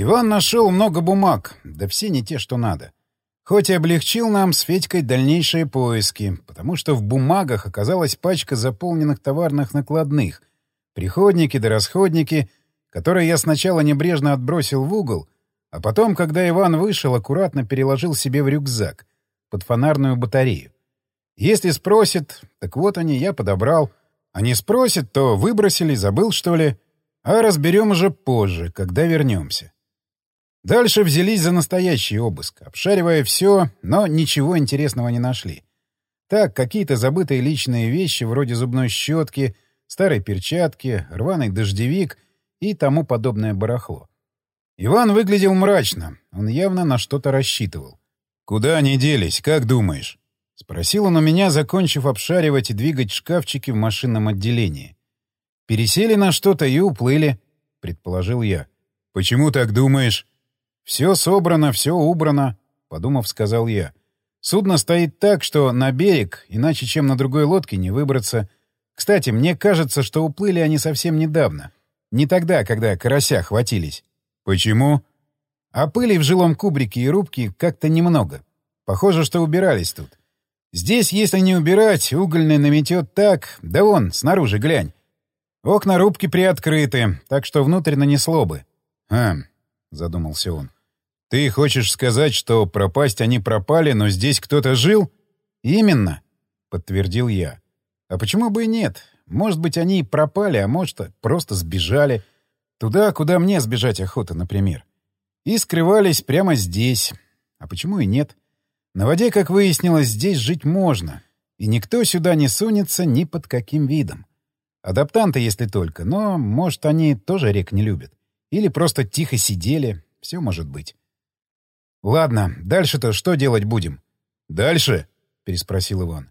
Иван нашел много бумаг, да все не те, что надо. Хоть и облегчил нам с Федькой дальнейшие поиски, потому что в бумагах оказалась пачка заполненных товарных накладных, приходники да расходники, которые я сначала небрежно отбросил в угол, а потом, когда Иван вышел, аккуратно переложил себе в рюкзак под фонарную батарею. Если спросит, так вот они, я подобрал. А не спросит, то выбросили, забыл, что ли. А разберем уже позже, когда вернемся. Дальше взялись за настоящий обыск, обшаривая все, но ничего интересного не нашли. Так, какие-то забытые личные вещи, вроде зубной щетки, старой перчатки, рваный дождевик и тому подобное барахло. Иван выглядел мрачно, он явно на что-то рассчитывал. «Куда они делись, как думаешь?» — спросил он у меня, закончив обшаривать и двигать шкафчики в машинном отделении. «Пересели на что-то и уплыли», — предположил я. «Почему так думаешь?» «Все собрано, все убрано», — подумав, сказал я. «Судно стоит так, что на берег, иначе чем на другой лодке, не выбраться. Кстати, мне кажется, что уплыли они совсем недавно. Не тогда, когда карася хватились». «Почему?» «А пыли в жилом кубрике и рубке как-то немного. Похоже, что убирались тут. Здесь, если не убирать, угольный наметет так... Да вон, снаружи глянь. Окна рубки приоткрыты, так что внутрь нанесло бы». «Хм», — задумался он. «Ты хочешь сказать, что пропасть они пропали, но здесь кто-то жил?» «Именно», — подтвердил я. «А почему бы и нет? Может быть, они и пропали, а может, просто сбежали. Туда, куда мне сбежать охота, например. И скрывались прямо здесь. А почему и нет? На воде, как выяснилось, здесь жить можно. И никто сюда не сунется ни под каким видом. Адаптанты, если только, но, может, они тоже рек не любят. Или просто тихо сидели. Все может быть. «Ладно, дальше-то что делать будем?» «Дальше?» — переспросил Иван.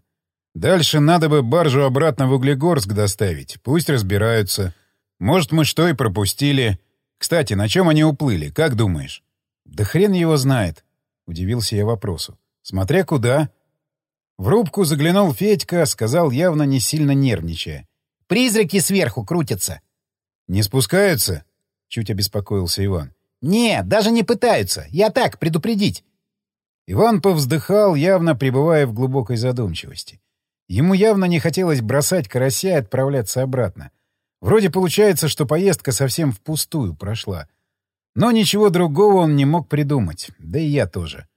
«Дальше надо бы баржу обратно в Углегорск доставить. Пусть разбираются. Может, мы что и пропустили. Кстати, на чем они уплыли, как думаешь?» «Да хрен его знает», — удивился я вопросу. «Смотря куда». В рубку заглянул Федька, сказал явно не сильно нервничая. «Призраки сверху крутятся». «Не спускаются?» — чуть обеспокоился Иван. «Не, даже не пытаются. Я так, предупредить». Иван повздыхал, явно пребывая в глубокой задумчивости. Ему явно не хотелось бросать карася и отправляться обратно. Вроде получается, что поездка совсем впустую прошла. Но ничего другого он не мог придумать, да и я тоже.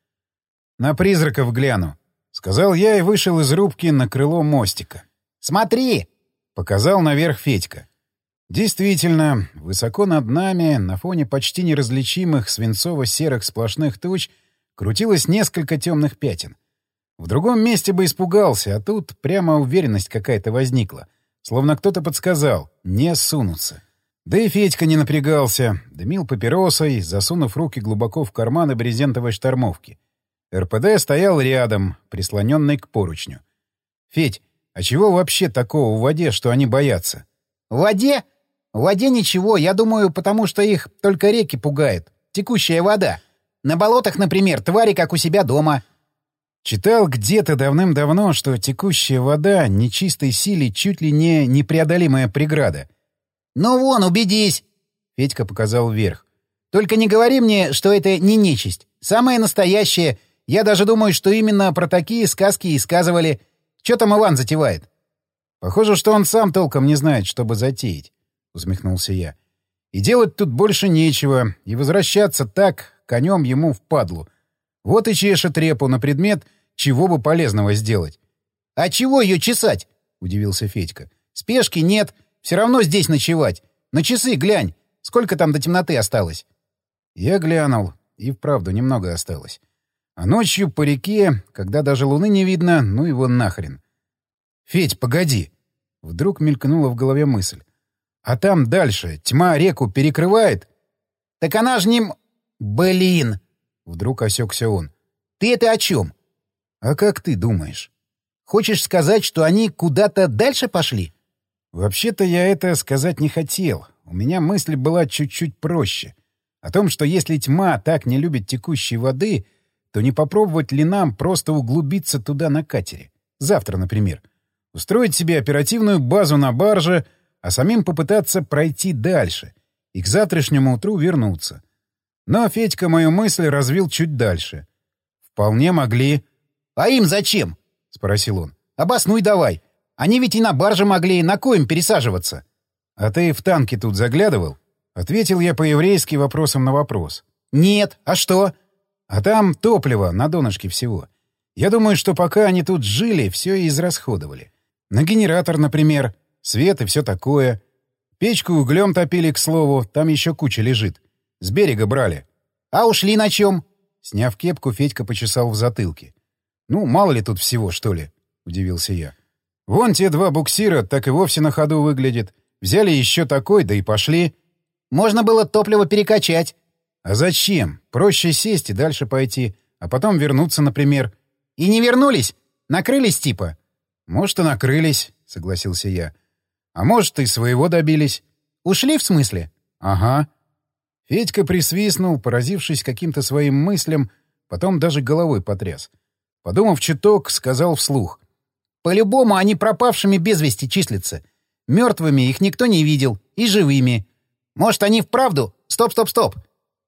«На призраков гляну», — сказал я и вышел из рубки на крыло мостика. «Смотри!» — показал наверх Федька. Действительно, высоко над нами, на фоне почти неразличимых свинцово-серых сплошных туч, крутилось несколько темных пятен. В другом месте бы испугался, а тут прямо уверенность какая-то возникла. Словно кто-то подсказал — не сунуться. Да и Федька не напрягался, дымил папиросой, засунув руки глубоко в карманы брезентовой штормовки. РПД стоял рядом, прислоненный к поручню. «Федь, а чего вообще такого в воде, что они боятся?» «В воде? В воде ничего, я думаю, потому что их только реки пугают. Текущая вода. На болотах, например, твари, как у себя дома. Читал где-то давным-давно, что текущая вода нечистой силе чуть ли не непреодолимая преграда. «Ну вон, убедись!» — Федька показал вверх. «Только не говори мне, что это не нечисть. Самое настоящее. Я даже думаю, что именно про такие сказки и сказывали. Что там Иван затевает?» «Похоже, что он сам толком не знает, чтобы затеять. — усмехнулся я. «И делать тут больше нечего, и возвращаться так, конем ему впадлу. Вот и чешет репу на предмет, чего бы полезного сделать». «А чего ее чесать?» — удивился Федька. «Спешки нет, все равно здесь ночевать. На часы глянь, сколько там до темноты осталось?» Я глянул, и вправду немного осталось. А ночью по реке, когда даже луны не видно, ну его нахрен. «Федь, погоди!» Вдруг мелькнула в голове мысль. А там дальше тьма реку перекрывает. — Так она ж не... Блин! — вдруг осекся он. — Ты это о чем? — А как ты думаешь? — Хочешь сказать, что они куда-то дальше пошли? — Вообще-то я это сказать не хотел. У меня мысль была чуть-чуть проще. О том, что если тьма так не любит текущей воды, то не попробовать ли нам просто углубиться туда на катере? Завтра, например. Устроить себе оперативную базу на барже — а самим попытаться пройти дальше и к завтрашнему утру вернуться. Но Федька мою мысль развил чуть дальше. «Вполне могли». «А им зачем?» — спросил он. «Обоснуй давай. Они ведь и на барже могли, на коем пересаживаться». «А ты в танки тут заглядывал?» Ответил я по-еврейски вопросом на вопрос. «Нет. А что?» «А там топливо на донышке всего. Я думаю, что пока они тут жили, все и израсходовали. На генератор, например, свет и все такое. Печку углем топили, к слову, там еще куча лежит. С берега брали. А ушли на чем? Сняв кепку, Федька почесал в затылке. «Ну, мало ли тут всего, что ли?» — удивился я. «Вон те два буксира так и вовсе на ходу выглядят. Взяли еще такой, да и пошли». «Можно было топливо перекачать». «А зачем? Проще сесть и дальше пойти, а потом вернуться, например». «И не вернулись? Накрылись типа?» «Может, и накрылись», — согласился я. «А может, и своего добились». «Ушли, в смысле?» «Ага». Федька присвистнул, поразившись каким-то своим мыслям, потом даже головой потряс. Подумав чуток, сказал вслух. «По-любому они пропавшими без вести числятся. Мертвыми их никто не видел, и живыми. Может, они вправду? Стоп, стоп, стоп!»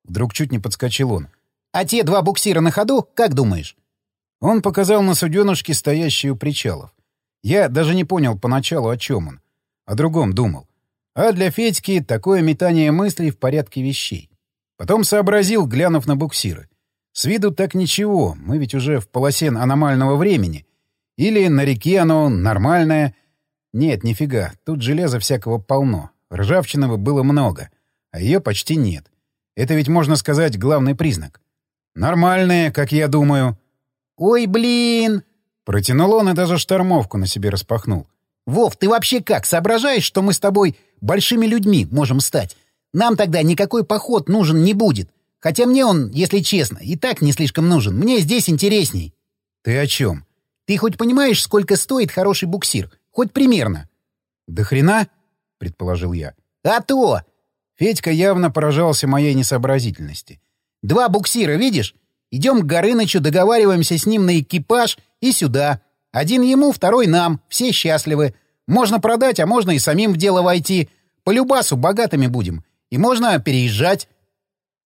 Вдруг чуть не подскочил он. «А те два буксира на ходу, как думаешь?» Он показал на суденышки, стоящие у причалов. Я даже не понял поначалу, о чем он. О другом думал. А для Федьки такое метание мыслей в порядке вещей. Потом сообразил, глянув на буксиры. С виду так ничего, мы ведь уже в полосе аномального времени. Или на реке оно нормальное. Нет, нифига, тут железа всякого полно. Ржавчиного было много, а ее почти нет. Это ведь, можно сказать, главный признак. Нормальное, как я думаю. «Ой, блин!» Протянул он и даже штормовку на себе распахнул. «Вов, ты вообще как, соображаешь, что мы с тобой большими людьми можем стать? Нам тогда никакой поход нужен не будет. Хотя мне он, если честно, и так не слишком нужен. Мне здесь интересней». «Ты о чем?» «Ты хоть понимаешь, сколько стоит хороший буксир? Хоть примерно?» «Да хрена?» — предположил я. «А то!» Федька явно поражался моей несообразительности. «Два буксира, видишь? Идем к Горынычу, договариваемся с ним на экипаж и сюда. Один ему, второй нам. Все счастливы. Можно продать, а можно и самим в дело войти. По любасу богатыми будем. И можно переезжать.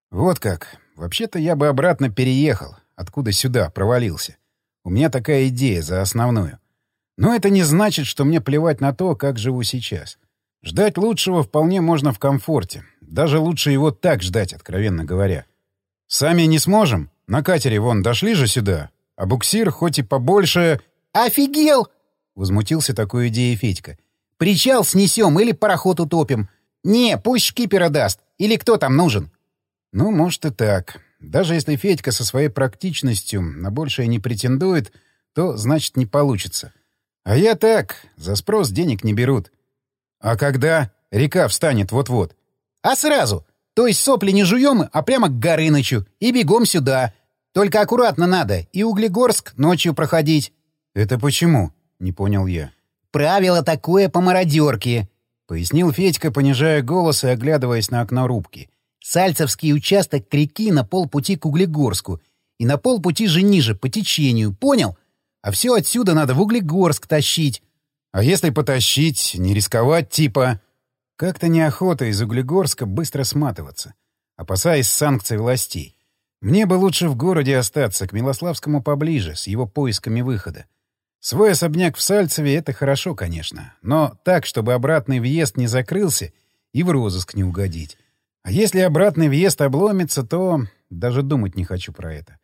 Вот как. Вообще-то я бы обратно переехал. Откуда сюда провалился. У меня такая идея за основную. Но это не значит, что мне плевать на то, как живу сейчас. Ждать лучшего вполне можно в комфорте. Даже лучше его так ждать, откровенно говоря. Сами не сможем, на катере вон дошли же сюда, а буксир хоть и побольше... «Офигел!» — возмутился такой идеей Федька. «Причал снесем или пароход утопим. Не, пусть шкипера даст. Или кто там нужен?» «Ну, может и так. Даже если Федька со своей практичностью на большее не претендует, то, значит, не получится. А я так, за спрос денег не берут. А когда река встанет вот-вот?» «А сразу. То есть сопли не жуем, а прямо к Горынычу. И бегом сюда. Только аккуратно надо. И Углегорск ночью проходить. — Это почему? — не понял я. — Правило такое по мародерке, — пояснил Федька, понижая голос и оглядываясь на окно рубки. — Сальцевский участок к реки на полпути к Углегорску. И на полпути же ниже, по течению. Понял? А все отсюда надо в Углегорск тащить. — А если потащить, не рисковать, типа... Как-то неохота из Углегорска быстро сматываться, опасаясь санкций властей. Мне бы лучше в городе остаться, к Милославскому поближе, с его поисками выхода. Свой особняк в Сальцеве — это хорошо, конечно, но так, чтобы обратный въезд не закрылся и в розыск не угодить. А если обратный въезд обломится, то даже думать не хочу про это.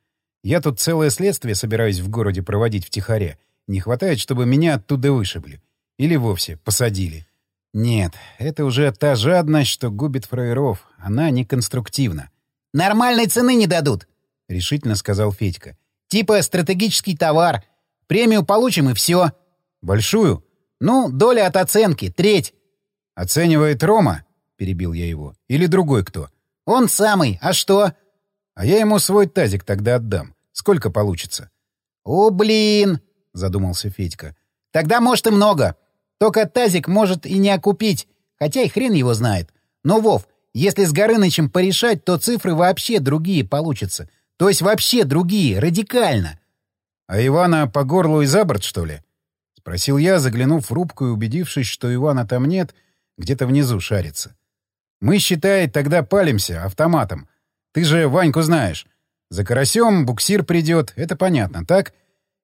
Я тут целое следствие собираюсь в городе проводить втихаря. Не хватает, чтобы меня оттуда вышибли. Или вовсе посадили. Нет, это уже та жадность, что губит фраеров. Она не конструктивна. «Нормальной цены не дадут», — решительно сказал Федька. «Типа стратегический товар. Премию получим и все». «Большую?» «Ну, доля от оценки, треть». «Оценивает Рома?» — перебил я его. «Или другой кто?» «Он самый. А что?» «А я ему свой тазик тогда отдам. Сколько получится?» «О, блин!» — задумался Федька. «Тогда, может, и много. Только тазик может и не окупить, хотя и хрен его знает. Но, Вов, если с Горынычем порешать, то цифры вообще другие получатся. То есть вообще другие, радикально. — А Ивана по горлу и за борт, что ли? — спросил я, заглянув в рубку и убедившись, что Ивана там нет, где-то внизу шарится. — Мы, считай, тогда палимся автоматом. Ты же Ваньку знаешь. За карасем буксир придет, это понятно, так?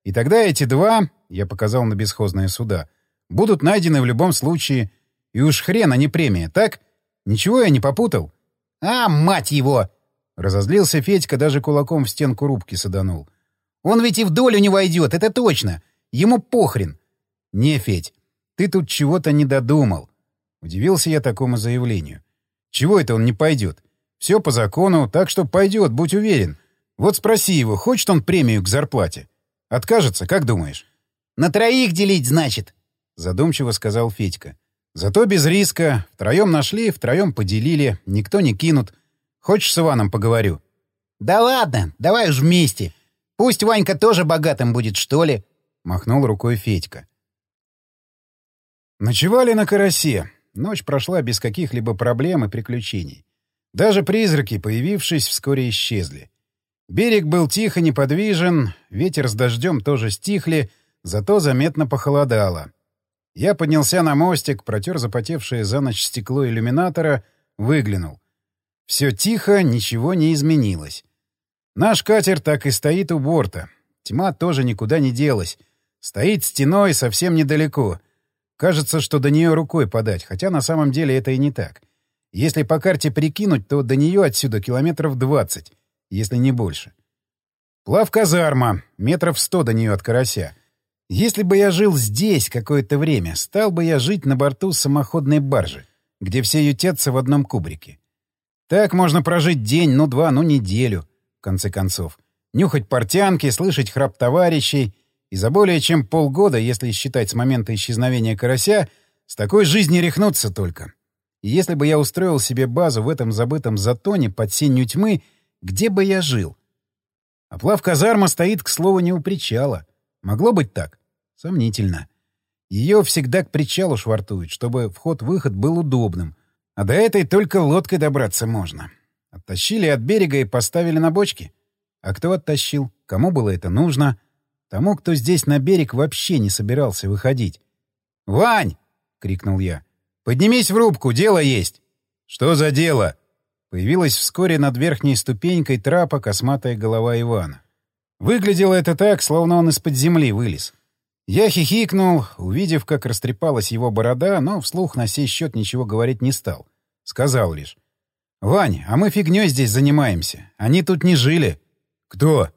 И тогда эти два, я показал на бесхозные суда, будут найдены в любом случае. И уж хрен, а не премия, так? Ничего я не попутал? А, мать его! Разозлился Федька, даже кулаком в стенку рубки саданул. Он ведь и в долю не войдет, это точно. Ему похрен. Не, Федь, ты тут чего-то не додумал. Удивился я такому заявлению. Чего это он не пойдет? Все по закону, так что пойдет, будь уверен. Вот спроси его, хочет он премию к зарплате? Откажется, как думаешь? На троих делить, значит, задумчиво сказал Федька. Зато без риска. Втроем нашли, втроем поделили, никто не кинут. Хочешь с Иваном поговорю? Да ладно, давай уж вместе. Пусть Ванька тоже богатым будет, что ли? Махнул рукой Федька. Ночевали на карасе. Ночь прошла без каких-либо проблем и приключений. Даже призраки, появившись, вскоре исчезли. Берег был тихо неподвижен, ветер с дождем тоже стихли, зато заметно похолодало. Я поднялся на мостик, протер запотевшее за ночь стекло иллюминатора, выглянул. Все тихо, ничего не изменилось. Наш катер так и стоит у борта. Тьма тоже никуда не делась. Стоит стеной совсем недалеко. Кажется, что до нее рукой подать, хотя на самом деле это и не так. Если по карте прикинуть, то до нее отсюда километров двадцать, если не больше. Плав-казарма, метров сто до нее от карася. Если бы я жил здесь какое-то время, стал бы я жить на борту самоходной баржи, где все ютятся в одном кубрике. Так можно прожить день, ну два, ну неделю, в конце концов. Нюхать портянки, слышать храп товарищей. И за более чем полгода, если считать с момента исчезновения карася, с такой жизни рехнуться только. И если бы я устроил себе базу в этом забытом затоне под сенью тьмы, где бы я жил? Оплав казарма стоит, к слову, не у причала. Могло быть так? Сомнительно. Ее всегда к причалу швартуют, чтобы вход-выход был удобным. А до этой только лодкой добраться можно. Оттащили от берега и поставили на бочки. А кто оттащил? Кому было это нужно? Тому, кто здесь на берег вообще не собирался выходить. «Вань!» — крикнул я. «Поднимись в рубку, дело есть!» «Что за дело?» Появилась вскоре над верхней ступенькой трапа косматая голова Ивана. Выглядело это так, словно он из-под земли вылез. Я хихикнул, увидев, как растрепалась его борода, но вслух на сей счет ничего говорить не стал. Сказал лишь. «Вань, а мы фигней здесь занимаемся. Они тут не жили». «Кто?»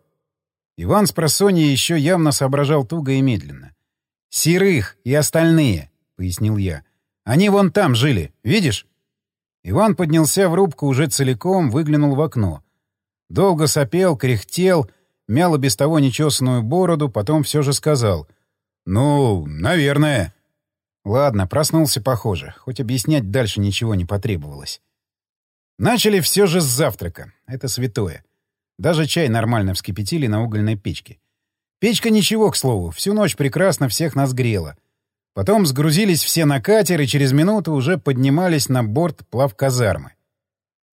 Иван с просонья еще явно соображал туго и медленно. «Серых и остальные», — пояснил я. «Они вон там жили, видишь?» Иван поднялся в рубку уже целиком, выглянул в окно. Долго сопел, кряхтел, мял без того нечесанную бороду, потом все же сказал. «Ну, наверное». Ладно, проснулся похоже, хоть объяснять дальше ничего не потребовалось. Начали все же с завтрака. Это святое. Даже чай нормально вскипятили на угольной печке. Печка ничего, к слову, всю ночь прекрасно всех нас грела. Потом сгрузились все на катер и через минуту уже поднимались на борт плавказармы.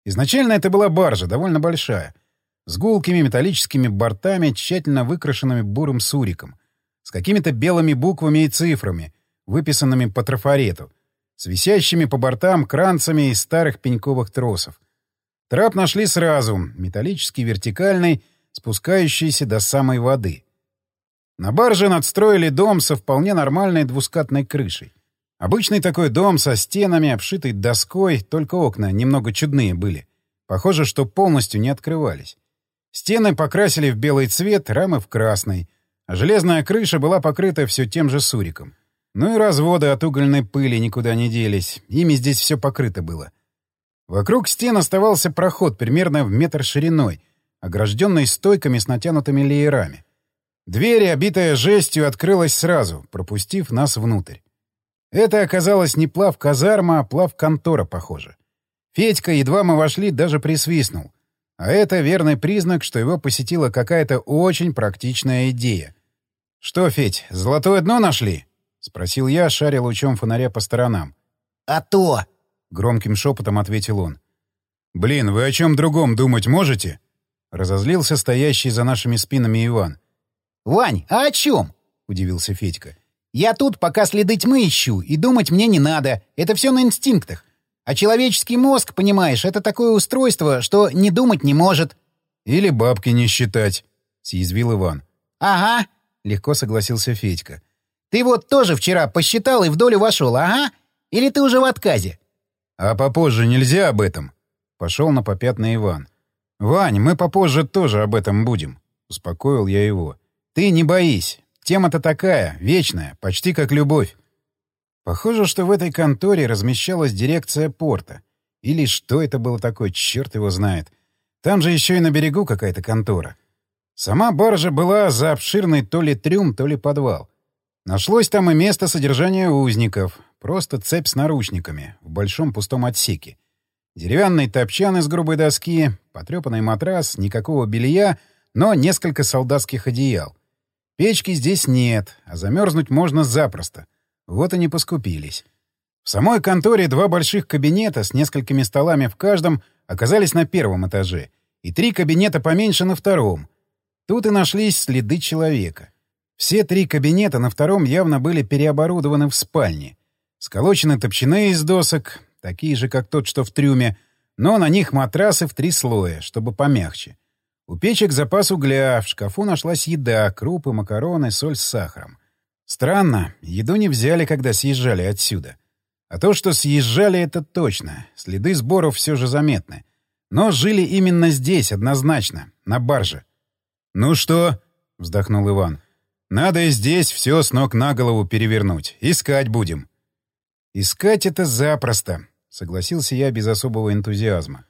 Изначально это была баржа, довольно большая, с гулкими металлическими бортами, тщательно выкрашенными бурым суриком, с какими-то белыми буквами и цифрами, выписанными по трафарету, с висящими по бортам кранцами из старых пеньковых тросов. Трап нашли сразу, металлический, вертикальный, спускающийся до самой воды. На барже надстроили дом со вполне нормальной двускатной крышей. Обычный такой дом со стенами, обшитый доской, только окна немного чудные были. Похоже, что полностью не открывались. Стены покрасили в белый цвет, рамы в красный, а железная крыша была покрыта все тем же суриком. Ну и разводы от угольной пыли никуда не делись, ими здесь все покрыто было. Вокруг стен оставался проход примерно в метр шириной, огражденный стойками с натянутыми леерами. Дверь, обитая жестью, открылась сразу, пропустив нас внутрь. Это оказалось не плав казарма, а плав контора, похоже. Федька, едва мы вошли, даже присвистнул. А это верный признак, что его посетила какая-то очень практичная идея. «Что, Федь, золотое дно нашли?» — спросил я, шаря лучом фонаря по сторонам. «А то!» — громким шепотом ответил он. «Блин, вы о чем другом думать можете?» — разозлился стоящий за нашими спинами Иван. «Вань, а о чем?» — удивился Федька. «Я тут пока следы тьмы ищу, и думать мне не надо. Это все на инстинктах. А человеческий мозг, понимаешь, это такое устройство, что не думать не может. — Или бабки не считать, — съязвил Иван. — Ага, — легко согласился Федька. — Ты вот тоже вчера посчитал и в долю вошел, ага? Или ты уже в отказе? — А попозже нельзя об этом? — пошел на попятный Иван. — Вань, мы попозже тоже об этом будем, — успокоил я его. — Ты не боись. Тема-то такая, вечная, почти как любовь. Похоже, что в этой конторе размещалась дирекция порта. Или что это было такое, черт его знает. Там же еще и на берегу какая-то контора. Сама баржа была за обширный то ли трюм, то ли подвал. Нашлось там и место содержания узников. Просто цепь с наручниками в большом пустом отсеке. Деревянный топчан из грубой доски, потрепанный матрас, никакого белья, но несколько солдатских одеял. Печки здесь нет, а замерзнуть можно запросто — вот они поскупились. В самой конторе два больших кабинета с несколькими столами в каждом оказались на первом этаже, и три кабинета поменьше на втором. Тут и нашлись следы человека. Все три кабинета на втором явно были переоборудованы в спальни. Сколочены топчаны из досок, такие же, как тот, что в трюме, но на них матрасы в три слоя, чтобы помягче. У печек запас угля, в шкафу нашлась еда, крупы, макароны, соль с сахаром. Странно, еду не взяли, когда съезжали отсюда. А то, что съезжали, это точно. Следы сборов все же заметны. Но жили именно здесь, однозначно, на барже. «Ну что?» — вздохнул Иван. «Надо и здесь все с ног на голову перевернуть. Искать будем». «Искать это запросто», — согласился я без особого энтузиазма.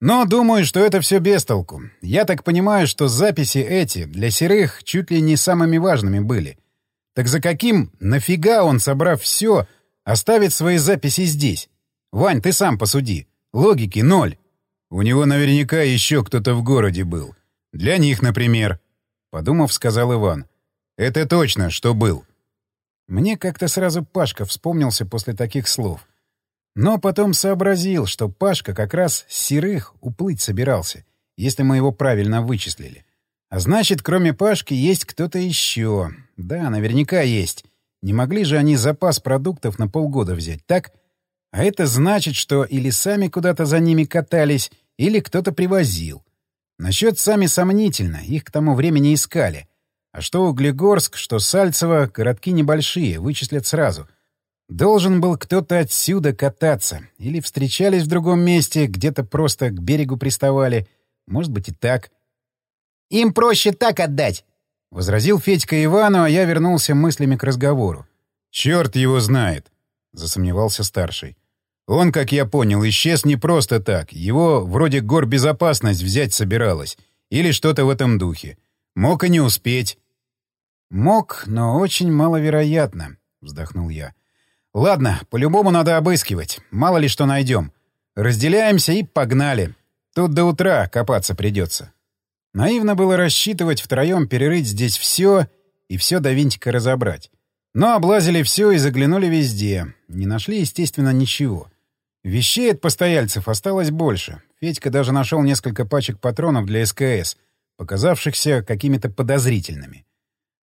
«Но думаю, что это все без толку. Я так понимаю, что записи эти для серых чуть ли не самыми важными были. Так за каким нафига он, собрав все, оставит свои записи здесь? Вань, ты сам посуди. Логики ноль. У него наверняка еще кто-то в городе был. Для них, например. Подумав, сказал Иван. Это точно, что был. Мне как-то сразу Пашка вспомнился после таких слов. Но потом сообразил, что Пашка как раз с серых уплыть собирался, если мы его правильно вычислили. А значит, кроме Пашки, есть кто-то еще. Да, наверняка есть. Не могли же они запас продуктов на полгода взять, так? А это значит, что или сами куда-то за ними катались, или кто-то привозил. Насчет сами сомнительно, их к тому времени искали. А что Углегорск, что Сальцево, городки небольшие, вычислят сразу. Должен был кто-то отсюда кататься. Или встречались в другом месте, где-то просто к берегу приставали. Может быть и так. Им проще так отдать!» — возразил Федька Ивану, а я вернулся мыслями к разговору. «Черт его знает!» — засомневался старший. «Он, как я понял, исчез не просто так. Его вроде горбезопасность взять собиралась. Или что-то в этом духе. Мог и не успеть». «Мог, но очень маловероятно», — вздохнул я. «Ладно, по-любому надо обыскивать. Мало ли что найдем. Разделяемся и погнали. Тут до утра копаться придется». Наивно было рассчитывать втроем перерыть здесь все и все до винтика разобрать. Но облазили все и заглянули везде. Не нашли, естественно, ничего. Вещей от постояльцев осталось больше. Федька даже нашел несколько пачек патронов для СКС, показавшихся какими-то подозрительными.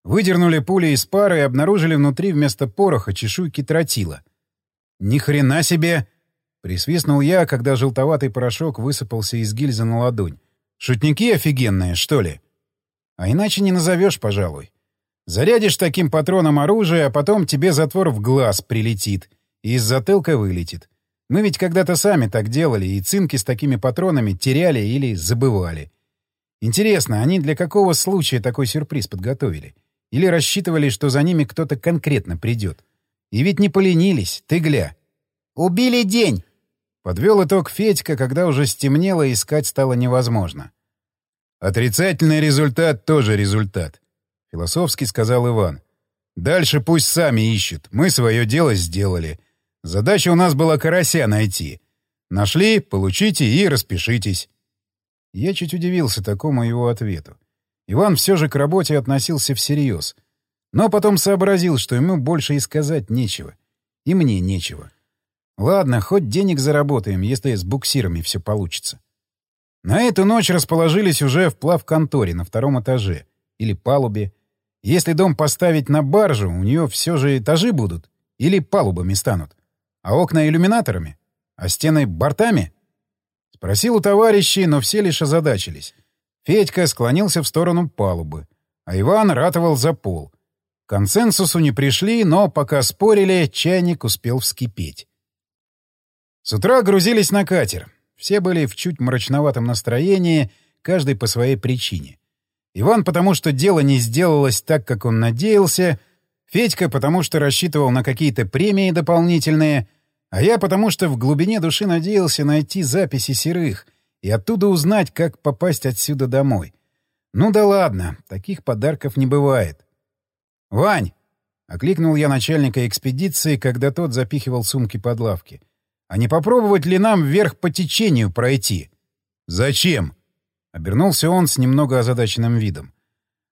Выдернули пули из пары и обнаружили внутри вместо пороха чешуйки тротила. «Ни хрена себе!» — присвистнул я, когда желтоватый порошок высыпался из гильзы на ладонь. Шутники офигенные, что ли? А иначе не назовешь, пожалуй. Зарядишь таким патроном оружие, а потом тебе затвор в глаз прилетит и из затылка вылетит. Мы ведь когда-то сами так делали, и цинки с такими патронами теряли или забывали. Интересно, они для какого случая такой сюрприз подготовили? Или рассчитывали, что за ними кто-то конкретно придет? И ведь не поленились, ты гля. «Убили день!» Подвел итог Федька, когда уже стемнело и искать стало невозможно. «Отрицательный результат тоже результат», — философски сказал Иван. «Дальше пусть сами ищут. Мы свое дело сделали. Задача у нас была карася найти. Нашли, получите и распишитесь». Я чуть удивился такому его ответу. Иван все же к работе относился всерьез. Но потом сообразил, что ему больше и сказать нечего. И мне нечего. Ладно, хоть денег заработаем, если с буксирами все получится. На эту ночь расположились уже в плавконторе на втором этаже. Или палубе. Если дом поставить на баржу, у нее все же этажи будут. Или палубами станут. А окна иллюминаторами. А стены бортами? Спросил у товарищей, но все лишь озадачились. Федька склонился в сторону палубы, а Иван ратовал за пол. К консенсусу не пришли, но пока спорили, чайник успел вскипеть. С утра грузились на катер. Все были в чуть мрачноватом настроении, каждый по своей причине. Иван потому, что дело не сделалось так, как он надеялся, Федька потому, что рассчитывал на какие-то премии дополнительные, а я потому, что в глубине души надеялся найти записи серых и оттуда узнать, как попасть отсюда домой. Ну да ладно, таких подарков не бывает. «Вань!» — окликнул я начальника экспедиции, когда тот запихивал сумки под лавки. «А не попробовать ли нам вверх по течению пройти?» «Зачем?» — обернулся он с немного озадаченным видом.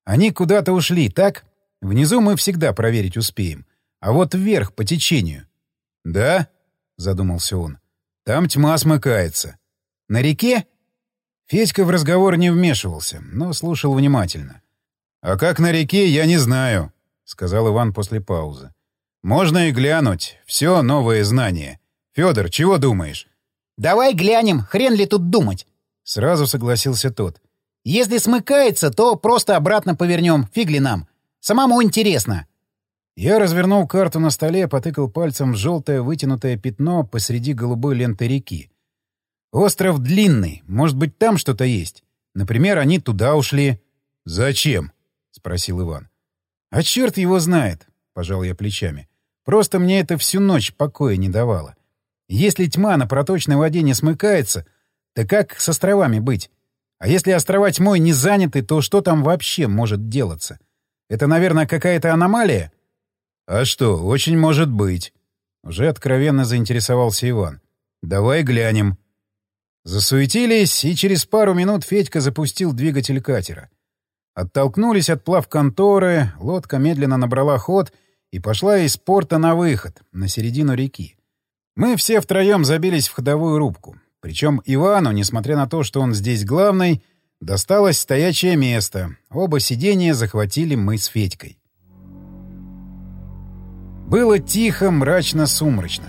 «Они куда-то ушли, так?» Внизу мы всегда проверить успеем. А вот вверх, по течению. — Да? — задумался он. — Там тьма смыкается. — На реке? Федька в разговор не вмешивался, но слушал внимательно. — А как на реке, я не знаю, — сказал Иван после паузы. — Можно и глянуть. Все новое знание. Федор, чего думаешь? — Давай глянем, хрен ли тут думать. Сразу согласился тот. — Если смыкается, то просто обратно повернем, фигли нам. Самому интересно. Я развернул карту на столе, потыкал пальцем в желтое вытянутое пятно посреди голубой ленты реки. Остров длинный, может быть, там что-то есть. Например, они туда ушли. — Зачем? — спросил Иван. — А черт его знает, — пожал я плечами. Просто мне это всю ночь покоя не давало. Если тьма на проточной воде не смыкается, то как с островами быть? А если острова тьмой не заняты, то что там вообще может делаться? Это, наверное, какая-то аномалия? — А что, очень может быть. Уже откровенно заинтересовался Иван. — Давай глянем. Засуетились, и через пару минут Федька запустил двигатель катера. Оттолкнулись от плав конторы, лодка медленно набрала ход и пошла из порта на выход, на середину реки. Мы все втроем забились в ходовую рубку. Причем Ивану, несмотря на то, что он здесь главный, — Досталось стоячее место. Оба сиденья захватили мы с Федькой. Было тихо, мрачно, сумрачно.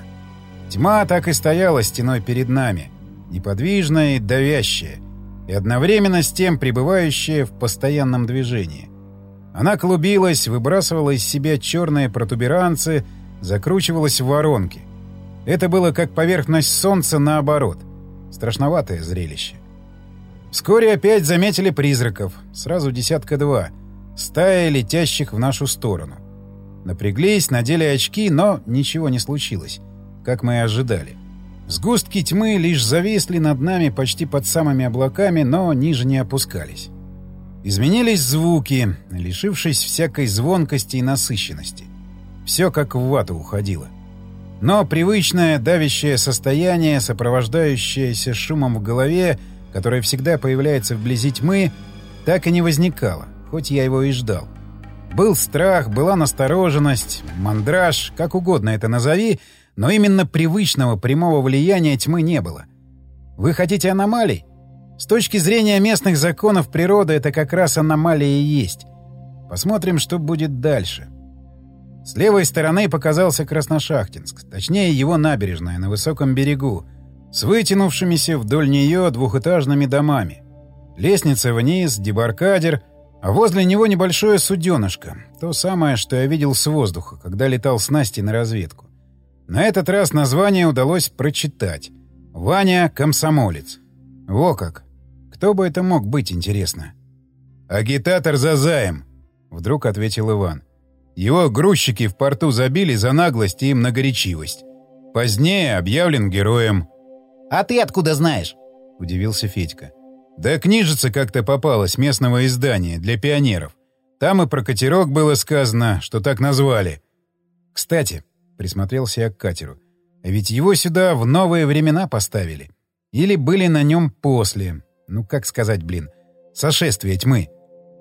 Тьма так и стояла стеной перед нами, неподвижная и давящая, и одновременно с тем пребывающая в постоянном движении. Она клубилась, выбрасывала из себя черные протуберанцы, закручивалась в воронки. Это было как поверхность солнца наоборот. Страшноватое зрелище. Вскоре опять заметили призраков, сразу десятка два, стая летящих в нашу сторону. Напряглись, надели очки, но ничего не случилось, как мы и ожидали. Сгустки тьмы лишь зависли над нами почти под самыми облаками, но ниже не опускались. Изменились звуки, лишившись всякой звонкости и насыщенности. Все как в вату уходило. Но привычное давящее состояние, сопровождающееся шумом в голове, которое всегда появляется вблизи тьмы, так и не возникало, хоть я его и ждал. Был страх, была настороженность, мандраж, как угодно это назови, но именно привычного прямого влияния тьмы не было. Вы хотите аномалий? С точки зрения местных законов природы это как раз аномалия и есть. Посмотрим, что будет дальше. С левой стороны показался Красношахтинск, точнее его набережная на высоком берегу, с вытянувшимися вдоль нее двухэтажными домами. Лестница вниз, дебаркадер, а возле него небольшое суденышко, то самое, что я видел с воздуха, когда летал с Настей на разведку. На этот раз название удалось прочитать. «Ваня Комсомолец». Во как! Кто бы это мог быть, интересно? «Агитатор за заем», — вдруг ответил Иван. «Его грузчики в порту забили за наглость и многоречивость. Позднее объявлен героем». «А ты откуда знаешь?» — удивился Федька. «Да книжица как-то попалась местного издания для пионеров. Там и про катерок было сказано, что так назвали. Кстати, — присмотрелся я к катеру, — ведь его сюда в новые времена поставили. Или были на нем после. Ну, как сказать, блин, сошествие тьмы».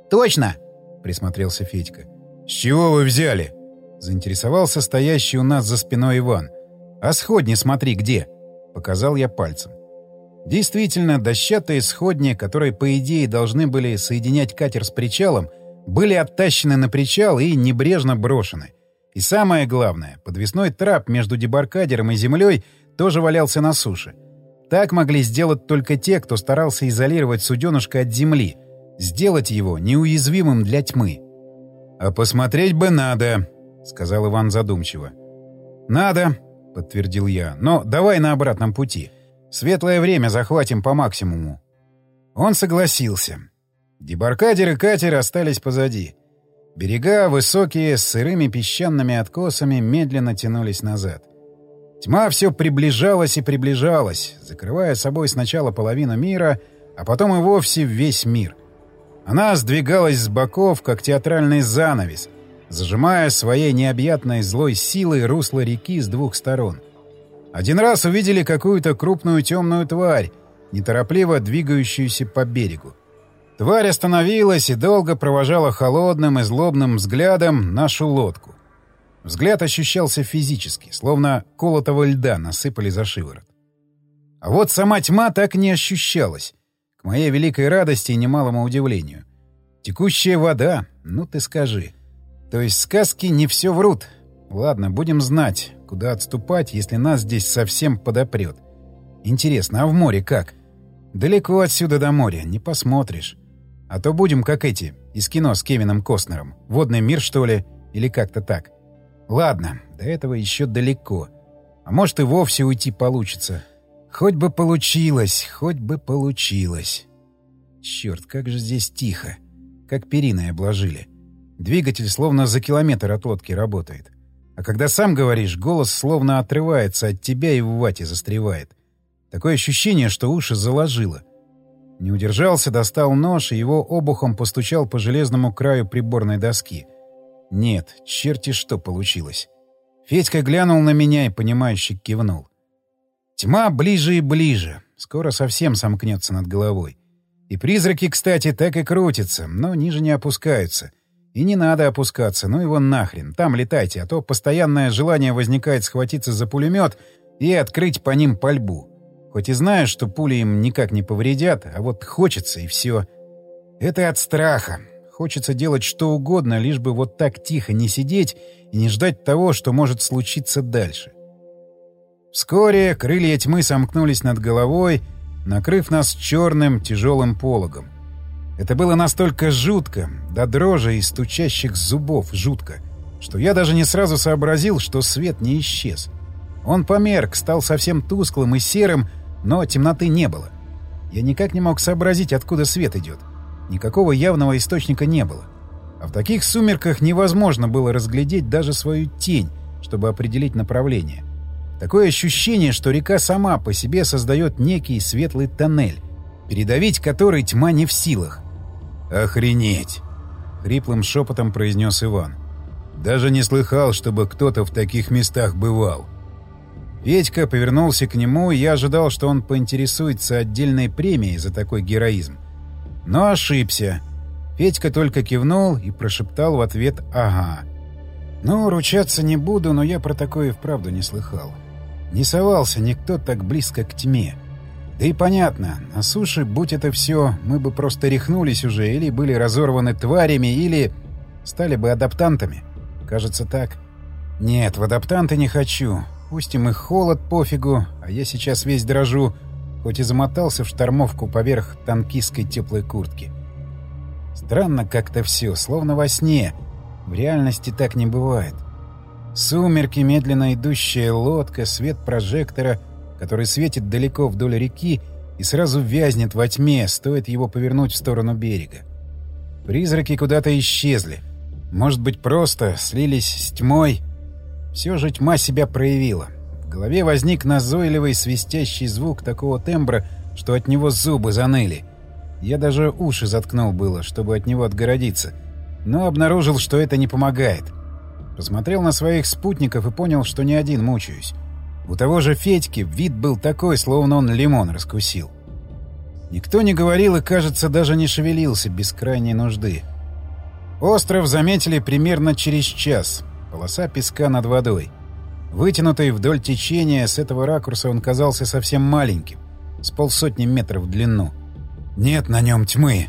«Точно!» — присмотрелся Федька. «С чего вы взяли?» — заинтересовался стоящий у нас за спиной Иван. «А сходни смотри, где?» Показал я пальцем. Действительно, дощатые сходни, которые, по идее, должны были соединять катер с причалом, были оттащены на причал и небрежно брошены. И самое главное, подвесной трап между дебаркадером и землей тоже валялся на суше. Так могли сделать только те, кто старался изолировать суденышко от земли, сделать его неуязвимым для тьмы. «А посмотреть бы надо», — сказал Иван задумчиво. «Надо», — подтвердил я, — «но давай на обратном пути. Светлое время захватим по максимуму». Он согласился. Дебаркадер и катер остались позади. Берега, высокие, с сырыми песчаными откосами, медленно тянулись назад. Тьма все приближалась и приближалась, закрывая собой сначала половину мира, а потом и вовсе весь мир. Она сдвигалась с боков, как театральный занавес, зажимая своей необъятной злой силой русло реки с двух сторон. Один раз увидели какую-то крупную темную тварь, неторопливо двигающуюся по берегу. Тварь остановилась и долго провожала холодным и злобным взглядом нашу лодку. Взгляд ощущался физически, словно колотого льда насыпали за шиворот. А вот сама тьма так не ощущалась, к моей великой радости и немалому удивлению. Текущая вода, ну ты скажи. То есть сказки не все врут. Ладно, будем знать, куда отступать, если нас здесь совсем подопрет. Интересно, а в море как? Далеко отсюда до моря, не посмотришь. А то будем как эти, из кино с Кевином Костнером. Водный мир, что ли? Или как-то так. Ладно, до этого еще далеко. А может и вовсе уйти получится. Хоть бы получилось, хоть бы получилось. Черт, как же здесь тихо. Как периной обложили. Двигатель словно за километр от лодки работает. А когда сам говоришь, голос словно отрывается от тебя и в вате застревает. Такое ощущение, что уши заложило — не удержался, достал нож и его обухом постучал по железному краю приборной доски. Нет, черти что получилось. Федька глянул на меня и, понимающе кивнул. Тьма ближе и ближе. Скоро совсем сомкнется над головой. И призраки, кстати, так и крутятся, но ниже не опускаются. И не надо опускаться, ну его нахрен. Там летайте, а то постоянное желание возникает схватиться за пулемет и открыть по ним пальбу. Хоть и знаю, что пули им никак не повредят, а вот хочется и все. Это от страха. Хочется делать что угодно, лишь бы вот так тихо не сидеть и не ждать того, что может случиться дальше. Вскоре крылья тьмы сомкнулись над головой, накрыв нас черным тяжелым пологом. Это было настолько жутко, до дрожи и стучащих зубов жутко, что я даже не сразу сообразил, что свет не исчез. Он померк, стал совсем тусклым и серым, но темноты не было. Я никак не мог сообразить, откуда свет идет. Никакого явного источника не было. А в таких сумерках невозможно было разглядеть даже свою тень, чтобы определить направление. Такое ощущение, что река сама по себе создает некий светлый тоннель, передавить который тьма не в силах. «Охренеть!» — хриплым шепотом произнес Иван. «Даже не слыхал, чтобы кто-то в таких местах бывал». Петька повернулся к нему, и я ожидал, что он поинтересуется отдельной премией за такой героизм. Но ошибся. Петька только кивнул и прошептал в ответ «Ага». «Ну, ручаться не буду, но я про такое вправду не слыхал. Не совался никто так близко к тьме. Да и понятно, на суше, будь это все, мы бы просто рехнулись уже, или были разорваны тварями, или стали бы адаптантами. Кажется, так. Нет, в адаптанты не хочу. Пусть им и холод пофигу, а я сейчас весь дрожу, хоть и замотался в штормовку поверх танкистской теплой куртки. Странно как-то все, словно во сне. В реальности так не бывает. Сумерки, медленно идущая лодка, свет прожектора, который светит далеко вдоль реки и сразу вязнет во тьме, стоит его повернуть в сторону берега. Призраки куда-то исчезли. Может быть, просто слились с тьмой — все же тьма себя проявила. В голове возник назойливый свистящий звук такого тембра, что от него зубы заныли. Я даже уши заткнул было, чтобы от него отгородиться, но обнаружил, что это не помогает. Посмотрел на своих спутников и понял, что не один мучаюсь. У того же Федьки вид был такой, словно он лимон раскусил. Никто не говорил и, кажется, даже не шевелился без крайней нужды. Остров заметили примерно через час — Полоса песка над водой. Вытянутый вдоль течения, с этого ракурса он казался совсем маленьким, с полсотни метров в длину. «Нет на нем тьмы!»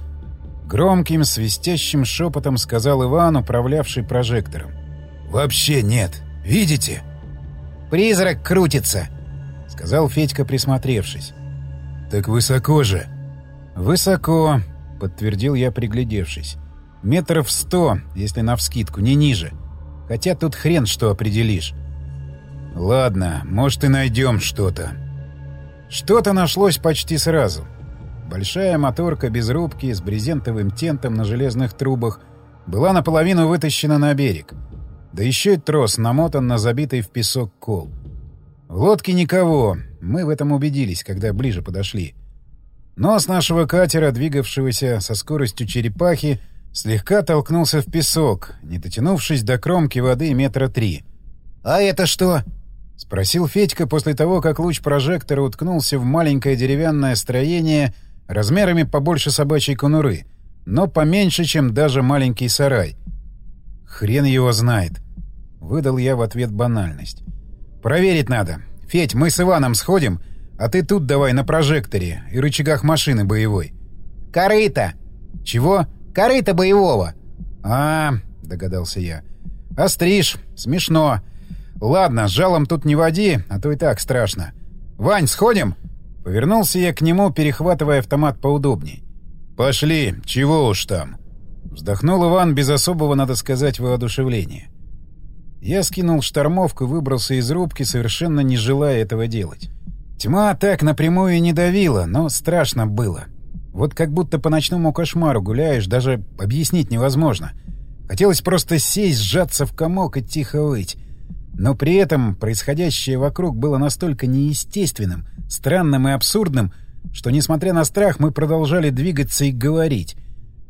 Громким, свистящим шепотом сказал Иван, управлявший прожектором. «Вообще нет! Видите?» «Призрак крутится!» — сказал Федька, присмотревшись. «Так высоко же!» «Высоко», — подтвердил я, приглядевшись. «Метров сто, если навскидку, не ниже. Хотя тут хрен что определишь». «Ладно, может, и найдем что-то». Что-то нашлось почти сразу. Большая моторка без рубки с брезентовым тентом на железных трубах была наполовину вытащена на берег. Да еще и трос намотан на забитый в песок кол. В лодке никого, мы в этом убедились, когда ближе подошли. Нос нашего катера, двигавшегося со скоростью черепахи, слегка толкнулся в песок, не дотянувшись до кромки воды метра три. «А это что?» — спросил Федька после того, как луч прожектора уткнулся в маленькое деревянное строение размерами побольше собачьей конуры, но поменьше, чем даже маленький сарай. «Хрен его знает!» — выдал я в ответ банальность. «Проверить надо. Федь, мы с Иваном сходим, а ты тут давай на прожекторе и рычагах машины боевой». «Корыто!» «Чего?» «Корыто боевого!» «А, — догадался я. «Остришь. Смешно. Ладно, с жалом тут не води, а то и так страшно. Вань, сходим?» Повернулся я к нему, перехватывая автомат поудобней. «Пошли, чего уж там!» Вздохнул Иван без особого, надо сказать, воодушевления. Я скинул штормовку и выбрался из рубки, совершенно не желая этого делать. Тьма так напрямую и не давила, но страшно было. Вот как будто по ночному кошмару гуляешь, даже объяснить невозможно. Хотелось просто сесть, сжаться в комок и тихо выть. Но при этом происходящее вокруг было настолько неестественным, странным и абсурдным, что, несмотря на страх, мы продолжали двигаться и говорить.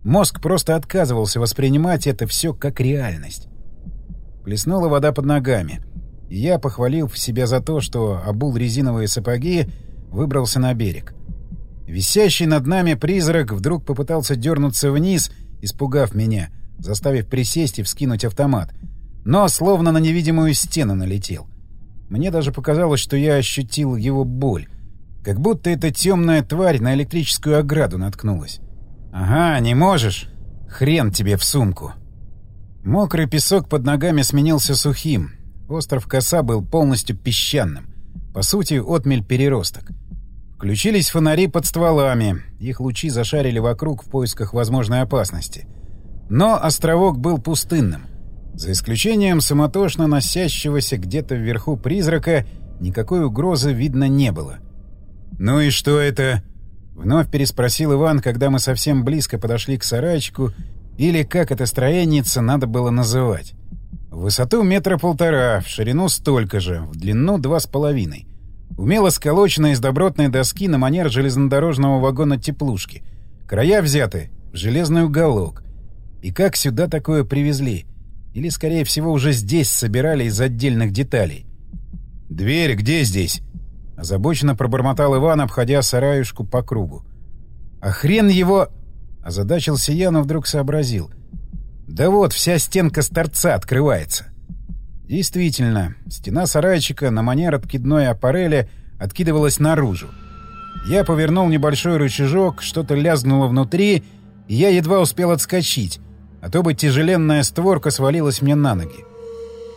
Мозг просто отказывался воспринимать это все как реальность. Плеснула вода под ногами. Я, похвалил себя за то, что обул резиновые сапоги, выбрался на берег. Висящий над нами призрак вдруг попытался дернуться вниз, испугав меня, заставив присесть и вскинуть автомат. Но словно на невидимую стену налетел. Мне даже показалось, что я ощутил его боль. Как будто эта темная тварь на электрическую ограду наткнулась. «Ага, не можешь? Хрен тебе в сумку!» Мокрый песок под ногами сменился сухим. Остров Коса был полностью песчаным. По сути, отмель переросток. Включились фонари под стволами. Их лучи зашарили вокруг в поисках возможной опасности. Но островок был пустынным. За исключением самотошно носящегося где-то вверху призрака, никакой угрозы видно не было. «Ну и что это?» — вновь переспросил Иван, когда мы совсем близко подошли к сарайчику или как это строенница надо было называть. В высоту метра полтора, в ширину столько же, в длину два с половиной. Умело сколочена из добротной доски на манер железнодорожного вагона теплушки. Края взяты в железный уголок. И как сюда такое привезли? Или, скорее всего, уже здесь собирали из отдельных деталей? «Дверь где здесь?» Озабоченно пробормотал Иван, обходя сараюшку по кругу. «А хрен его...» Озадачился я, но вдруг сообразил. Да вот, вся стенка с торца открывается. Действительно, стена сарайчика на манер откидной аппарели откидывалась наружу. Я повернул небольшой рычажок, что-то лязгнуло внутри, и я едва успел отскочить, а то бы тяжеленная створка свалилась мне на ноги.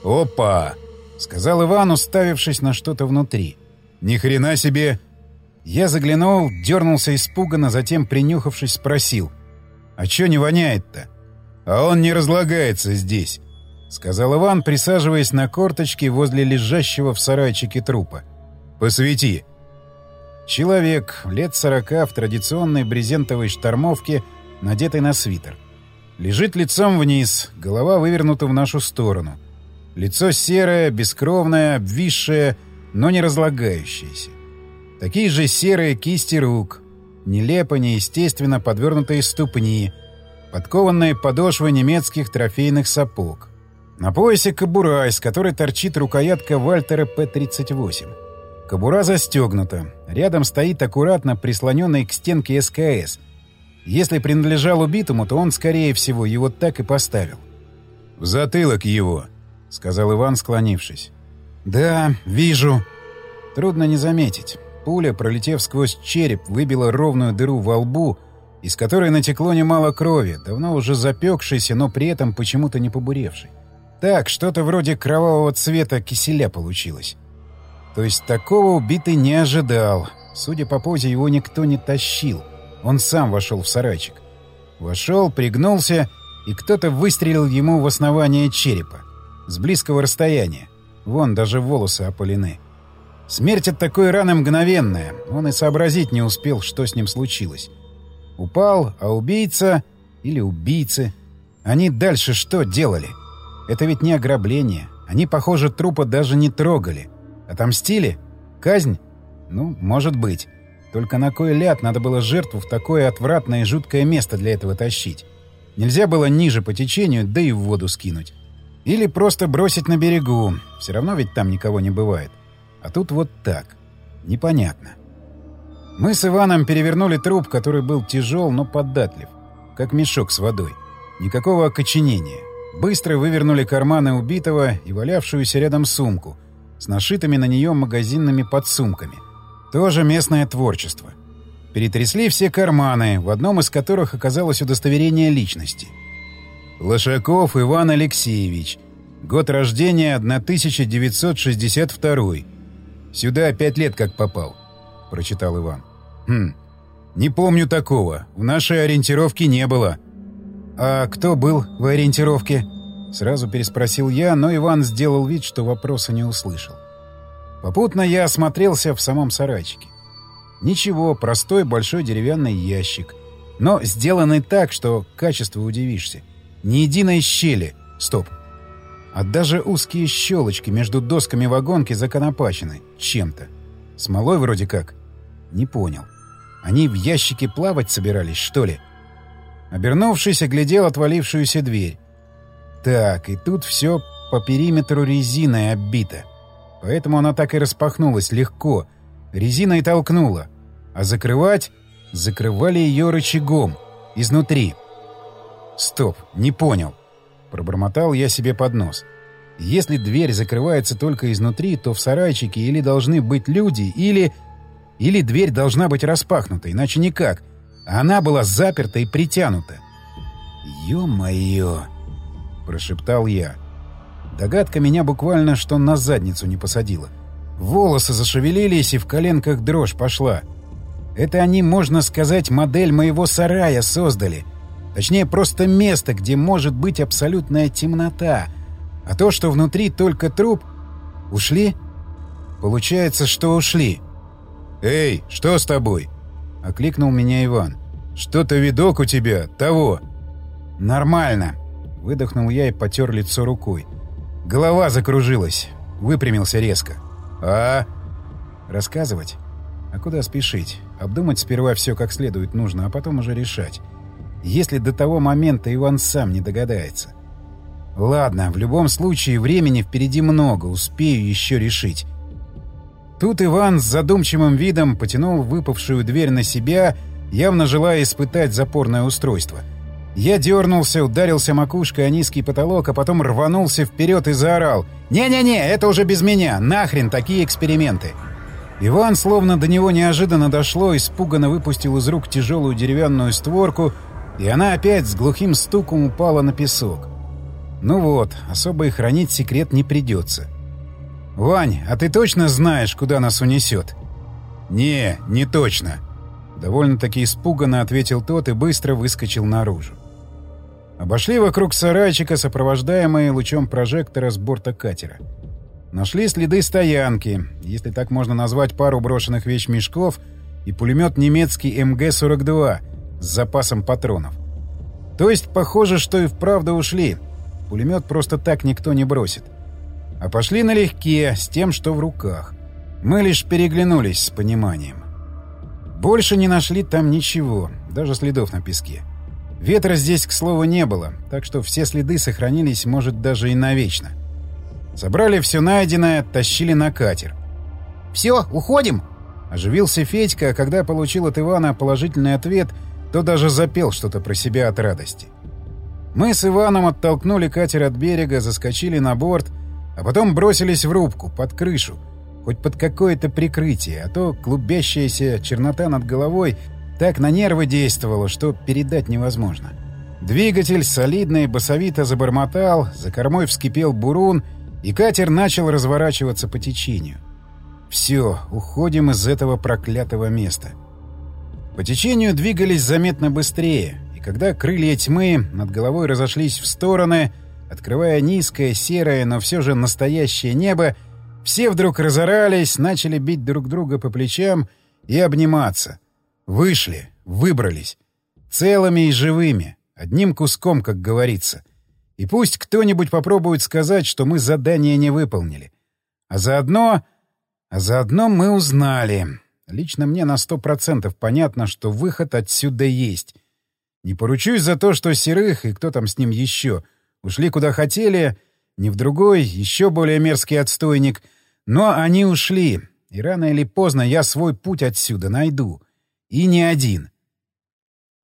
«Опа!» — сказал Иван, уставившись на что-то внутри. «Ни хрена себе!» Я заглянул, дернулся испуганно, затем, принюхавшись, спросил. «А чё не воняет-то?» «А он не разлагается здесь», — сказал Иван, присаживаясь на корточки возле лежащего в сарайчике трупа. «Посвети». Человек, лет сорока, в традиционной брезентовой штормовке, надетой на свитер. Лежит лицом вниз, голова вывернута в нашу сторону. Лицо серое, бескровное, обвисшее, но не разлагающееся. Такие же серые кисти рук, нелепо, неестественно подвернутые ступни, подкованные подошвы немецких трофейных сапог. На поясе кобура, из которой торчит рукоятка Вальтера П-38. Кобура застегнута. Рядом стоит аккуратно прислоненный к стенке СКС. Если принадлежал убитому, то он, скорее всего, его так и поставил. «В затылок его», — сказал Иван, склонившись. «Да, вижу». Трудно не заметить. Пуля, пролетев сквозь череп, выбила ровную дыру во лбу, из которой натекло немало крови, давно уже запекшейся, но при этом почему-то не побуревшей. Так, что-то вроде кровавого цвета киселя получилось. То есть такого убитый не ожидал. Судя по позе, его никто не тащил. Он сам вошел в сарайчик. Вошел, пригнулся, и кто-то выстрелил ему в основание черепа. С близкого расстояния. Вон даже волосы опалены. Смерть от такой раны мгновенная. Он и сообразить не успел, что с ним случилось. Упал, а убийца... Или убийцы... Они дальше что делали? Это ведь не ограбление. Они, похоже, трупа даже не трогали. Отомстили? Казнь? Ну, может быть. Только на кой ляд надо было жертву в такое отвратное и жуткое место для этого тащить? Нельзя было ниже по течению, да и в воду скинуть. Или просто бросить на берегу. Все равно ведь там никого не бывает. А тут вот так. Непонятно. Мы с Иваном перевернули труп, который был тяжел, но податлив. Как мешок с водой. Никакого окоченения. Быстро вывернули карманы убитого и валявшуюся рядом сумку с нашитыми на нее магазинными подсумками. Тоже местное творчество. Перетрясли все карманы, в одном из которых оказалось удостоверение личности. Лошаков Иван Алексеевич. Год рождения 1962. Сюда пять лет как попал, — прочитал Иван. Хм, не помню такого. В нашей ориентировке не было. А кто был в ориентировке? Сразу переспросил я, но Иван сделал вид, что вопроса не услышал. Попутно я осмотрелся в самом сарайчике. Ничего, простой большой деревянный ящик. Но сделанный так, что качество удивишься. Ни единой щели. Стоп. А даже узкие щелочки между досками вагонки законопачены. Чем-то. Смолой вроде как. Не понял. Они в ящике плавать собирались, что ли? Обернувшись, оглядел отвалившуюся дверь. Так, и тут все по периметру резиной оббито. Поэтому она так и распахнулась легко. Резина и толкнула. А закрывать... Закрывали ее рычагом. Изнутри. Стоп, не понял. Пробормотал я себе под нос. Если дверь закрывается только изнутри, то в сарайчике или должны быть люди, или... Или дверь должна быть распахнута, иначе никак. Она была заперта и притянута. «Ё-моё!» прошептал я. Догадка меня буквально что на задницу не посадила. Волосы зашевелились, и в коленках дрожь пошла. Это они, можно сказать, модель моего сарая создали. Точнее, просто место, где может быть абсолютная темнота. А то, что внутри только труп... Ушли? Получается, что ушли. «Эй, что с тобой?» — окликнул меня Иван. «Что-то видок у тебя, того». «Нормально», Выдохнул я и потер лицо рукой. Голова закружилась. Выпрямился резко. «А?» «Рассказывать? А куда спешить? Обдумать сперва все как следует нужно, а потом уже решать. Если до того момента Иван сам не догадается. Ладно, в любом случае времени впереди много, успею еще решить». Тут Иван с задумчивым видом потянул выпавшую дверь на себя, явно желая испытать запорное устройство — я дернулся, ударился макушкой о низкий потолок, а потом рванулся вперед и заорал. «Не-не-не, это уже без меня! Нахрен такие эксперименты!» Иван, словно до него неожиданно дошло, испуганно выпустил из рук тяжелую деревянную створку, и она опять с глухим стуком упала на песок. Ну вот, особо и хранить секрет не придется. «Вань, а ты точно знаешь, куда нас унесет?» «Не, не точно», — довольно-таки испуганно ответил тот и быстро выскочил наружу. Обошли вокруг сарайчика, сопровождаемые лучом прожектора с борта катера. Нашли следы стоянки, если так можно назвать пару брошенных вещмешков и пулемет немецкий МГ-42 с запасом патронов. То есть похоже, что и вправду ушли. Пулемет просто так никто не бросит. А пошли налегке, с тем, что в руках. Мы лишь переглянулись с пониманием. Больше не нашли там ничего, даже следов на песке. Ветра здесь, к слову, не было, так что все следы сохранились, может, даже и навечно. Собрали все найденное, тащили на катер. «Все, уходим!» Оживился Федька, а когда получил от Ивана положительный ответ, то даже запел что-то про себя от радости. Мы с Иваном оттолкнули катер от берега, заскочили на борт, а потом бросились в рубку, под крышу, хоть под какое-то прикрытие, а то клубящаяся чернота над головой так на нервы действовало, что передать невозможно. Двигатель солидно и басовито забормотал, за кормой вскипел бурун, и катер начал разворачиваться по течению. Все, уходим из этого проклятого места. По течению двигались заметно быстрее, и когда крылья тьмы над головой разошлись в стороны, открывая низкое, серое, но все же настоящее небо, все вдруг разорались, начали бить друг друга по плечам и обниматься. Вышли, выбрались. Целыми и живыми, одним куском, как говорится. И пусть кто-нибудь попробует сказать, что мы задание не выполнили. А заодно... А заодно мы узнали. Лично мне на сто процентов понятно, что выход отсюда есть. Не поручусь за то, что Серых и кто там с ним еще ушли куда хотели, не в другой, еще более мерзкий отстойник, но они ушли, и рано или поздно я свой путь отсюда найду. И не один.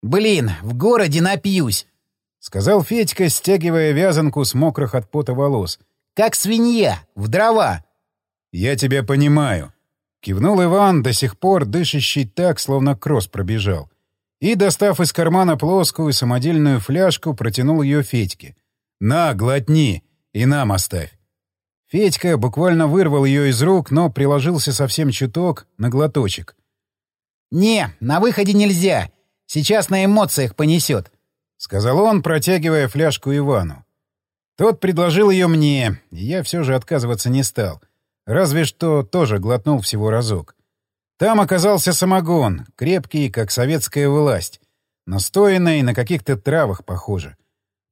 «Блин, в городе напьюсь!» — сказал Федька, стягивая вязанку с мокрых от пота волос. «Как свинья! В дрова!» «Я тебя понимаю!» — кивнул Иван, до сих пор дышащий так, словно кросс пробежал. И, достав из кармана плоскую самодельную фляжку, протянул ее Федьке. «На, глотни! И нам оставь!» Федька буквально вырвал ее из рук, но приложился совсем чуток на глоточек. «Не, на выходе нельзя. Сейчас на эмоциях понесет. — сказал он, протягивая фляжку Ивану. Тот предложил ее мне, и я все же отказываться не стал. Разве что тоже глотнул всего разок. Там оказался самогон, крепкий, как советская власть, настоянный на каких-то травах, похоже.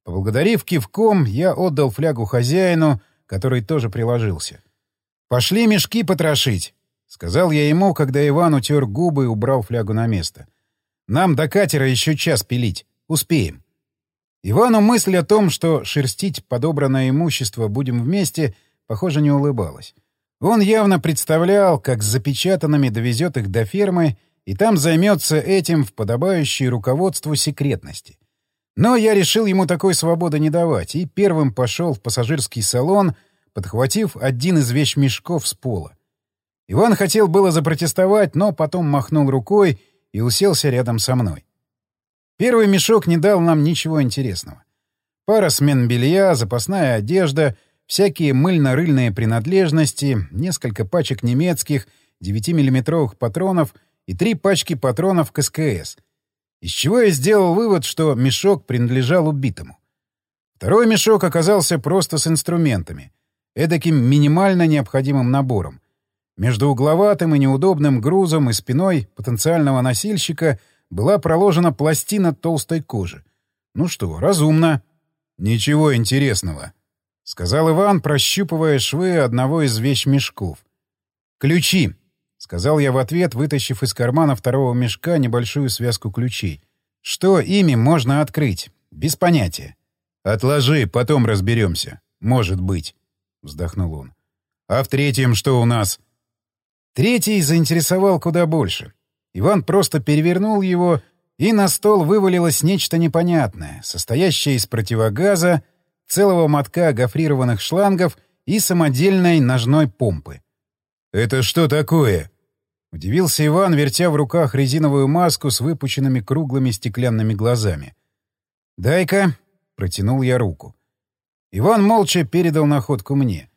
Поблагодарив кивком, я отдал флягу хозяину, который тоже приложился. «Пошли мешки потрошить», — сказал я ему, когда Иван утер губы и убрал флягу на место. «Нам до катера еще час пилить». Успеем. Ивану мысль о том, что шерстить подобранное имущество будем вместе, похоже, не улыбалась. Он явно представлял, как с запечатанными довезет их до фермы и там займется этим в подобающей руководству секретности. Но я решил ему такой свободы не давать и первым пошел в пассажирский салон, подхватив один из вещмешков с пола. Иван хотел было запротестовать, но потом махнул рукой и уселся рядом со мной. Первый мешок не дал нам ничего интересного. Пара смен белья, запасная одежда, всякие мыльно-рыльные принадлежности, несколько пачек немецких 9-миллиметровых патронов и три пачки патронов к СКС. Из чего я сделал вывод, что мешок принадлежал убитому. Второй мешок оказался просто с инструментами, эдаким минимально необходимым набором. Между угловатым и неудобным грузом и спиной потенциального носильщика — была проложена пластина толстой кожи. Ну что, разумно. Ничего интересного, — сказал Иван, прощупывая швы одного из вещмешков. Ключи, — сказал я в ответ, вытащив из кармана второго мешка небольшую связку ключей. Что ими можно открыть? Без понятия. Отложи, потом разберемся. Может быть, — вздохнул он. А в третьем что у нас? Третий заинтересовал куда больше. Иван просто перевернул его, и на стол вывалилось нечто непонятное, состоящее из противогаза, целого мотка гофрированных шлангов и самодельной ножной помпы. «Это что такое?» — удивился Иван, вертя в руках резиновую маску с выпученными круглыми стеклянными глазами. «Дай-ка», — протянул я руку. Иван молча передал находку мне.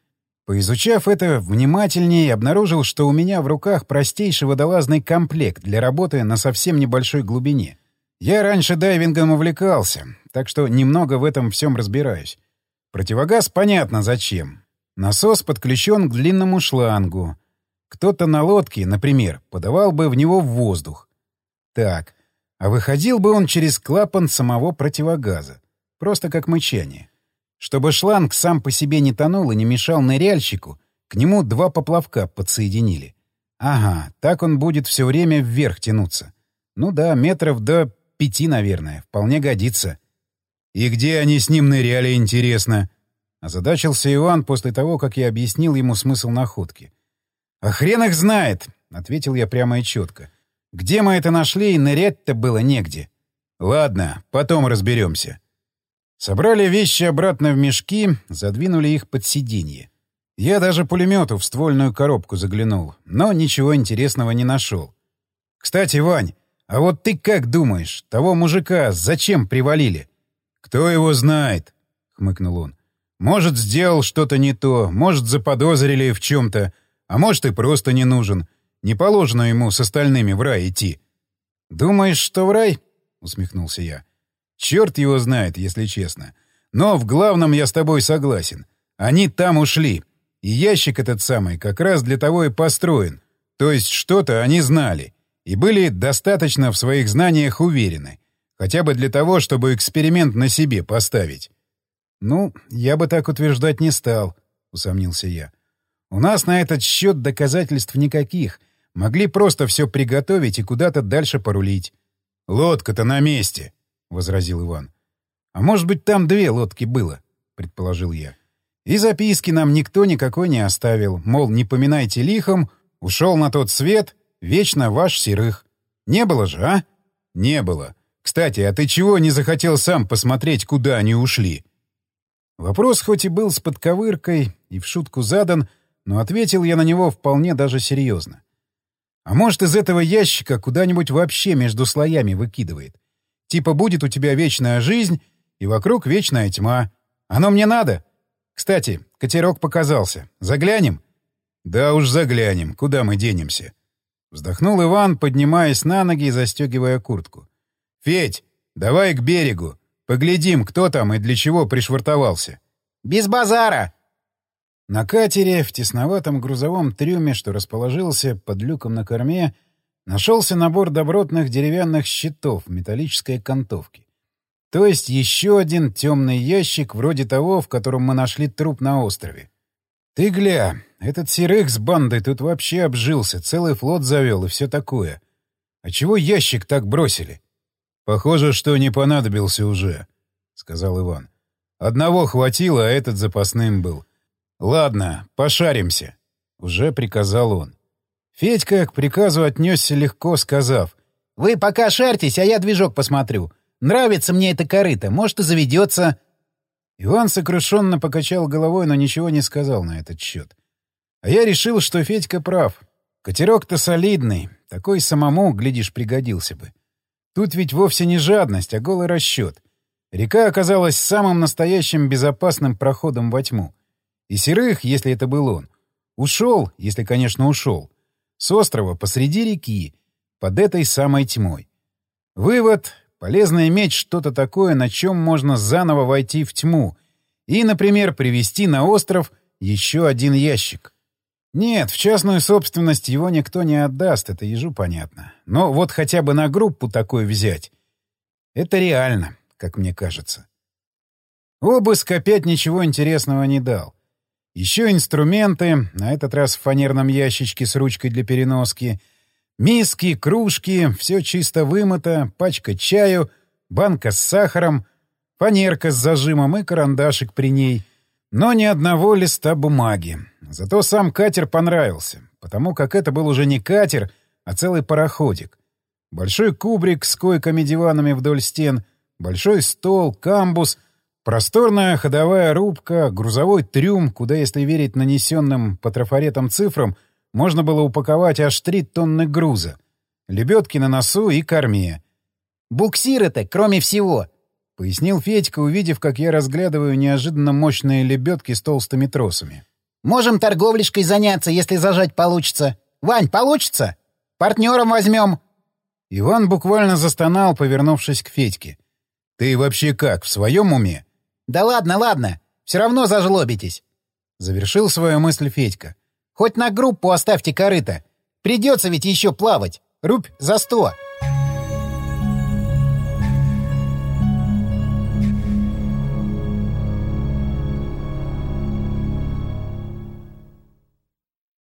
Поизучав это внимательнее, обнаружил, что у меня в руках простейший водолазный комплект для работы на совсем небольшой глубине. Я раньше дайвингом увлекался, так что немного в этом всем разбираюсь. Противогаз понятно зачем. Насос подключен к длинному шлангу. Кто-то на лодке, например, подавал бы в него воздух. Так, а выходил бы он через клапан самого противогаза. Просто как мычание. Чтобы шланг сам по себе не тонул и не мешал ныряльщику, к нему два поплавка подсоединили. Ага, так он будет все время вверх тянуться. Ну да, метров до пяти, наверное. Вполне годится. «И где они с ним ныряли, интересно?» Озадачился Иван после того, как я объяснил ему смысл находки. «А хрен их знает!» — ответил я прямо и четко. «Где мы это нашли, и нырять-то было негде». «Ладно, потом разберемся. Собрали вещи обратно в мешки, задвинули их под сиденье. Я даже пулемету в ствольную коробку заглянул, но ничего интересного не нашел. «Кстати, Вань, а вот ты как думаешь, того мужика зачем привалили?» «Кто его знает?» — хмыкнул он. «Может, сделал что-то не то, может, заподозрили в чем-то, А может, и просто не нужен. Не положено ему с остальными в рай идти. «Думаешь, что в рай?» — усмехнулся я. «Черт его знает, если честно. Но в главном я с тобой согласен. Они там ушли. И ящик этот самый как раз для того и построен. То есть что-то они знали. И были достаточно в своих знаниях уверены. Хотя бы для того, чтобы эксперимент на себе поставить. «Ну, я бы так утверждать не стал», — усомнился я. «У нас на этот счет доказательств никаких. Могли просто все приготовить и куда-то дальше порулить». «Лодка-то на месте», — возразил Иван. «А может быть, там две лодки было», — предположил я. И записки нам никто никакой не оставил, мол, не поминайте лихом, ушел на тот свет, вечно ваш серых. Не было же, а? Не было. Кстати, а ты чего не захотел сам посмотреть, куда они ушли? Вопрос хоть и был с подковыркой и в шутку задан, но ответил я на него вполне даже серьезно. А может, из этого ящика куда-нибудь вообще между слоями выкидывает? Типа будет у тебя вечная жизнь, и вокруг вечная тьма. Оно мне надо? Кстати, катерок показался. Заглянем? Да уж заглянем. Куда мы денемся? Вздохнул Иван, поднимаясь на ноги и застегивая куртку. «Федь, давай к берегу. Поглядим, кто там и для чего пришвартовался. Без базара! На катере, в тесноватом грузовом трюме, что расположился под люком на корме, нашелся набор добротных деревянных щитов металлической окантовке. То есть еще один темный ящик, вроде того, в котором мы нашли труп на острове. Ты гля, этот Серых с бандой тут вообще обжился, целый флот завел и все такое. А чего ящик так бросили? «Похоже, что не понадобился уже», — сказал Иван. «Одного хватило, а этот запасным был. Ладно, пошаримся», — уже приказал он. Федька к приказу отнесся легко, сказав. «Вы пока шарьтесь, а я движок посмотрю. Нравится мне эта корыта, может, и заведется». Иван сокрушенно покачал головой, но ничего не сказал на этот счет. А я решил, что Федька прав. Катерок-то солидный, такой самому, глядишь, пригодился бы. Тут ведь вовсе не жадность, а голый расчет. Река оказалась самым настоящим безопасным проходом во тьму. И Серых, если это был он, ушел, если, конечно, ушел, с острова посреди реки, под этой самой тьмой. Вывод — полезно иметь что-то такое, на чем можно заново войти в тьму и, например, привести на остров еще один ящик. Нет, в частную собственность его никто не отдаст, это ежу понятно. Но вот хотя бы на группу такой взять. Это реально, как мне кажется. Обыск опять ничего интересного не дал. Еще инструменты, на этот раз в фанерном ящичке с ручкой для переноски, миски, кружки, все чисто вымыто, пачка чаю, банка с сахаром, фанерка с зажимом и карандашик при ней — но ни одного листа бумаги. Зато сам катер понравился, потому как это был уже не катер, а целый пароходик. Большой кубрик с койками-диванами вдоль стен, большой стол, камбус, просторная ходовая рубка, грузовой трюм, куда, если верить нанесенным по трафаретам цифрам, можно было упаковать аж три тонны груза. Лебедки на носу и корме. «Буксиры-то, кроме всего!» — пояснил Федька, увидев, как я разглядываю неожиданно мощные лебедки с толстыми тросами. «Можем торговлишкой заняться, если зажать получится. Вань, получится? Партнером возьмем!» Иван буквально застонал, повернувшись к Федьке. «Ты вообще как, в своем уме?» «Да ладно, ладно. Все равно зажлобитесь». Завершил свою мысль Федька. «Хоть на группу оставьте корыто. Придется ведь еще плавать. Рубь за сто».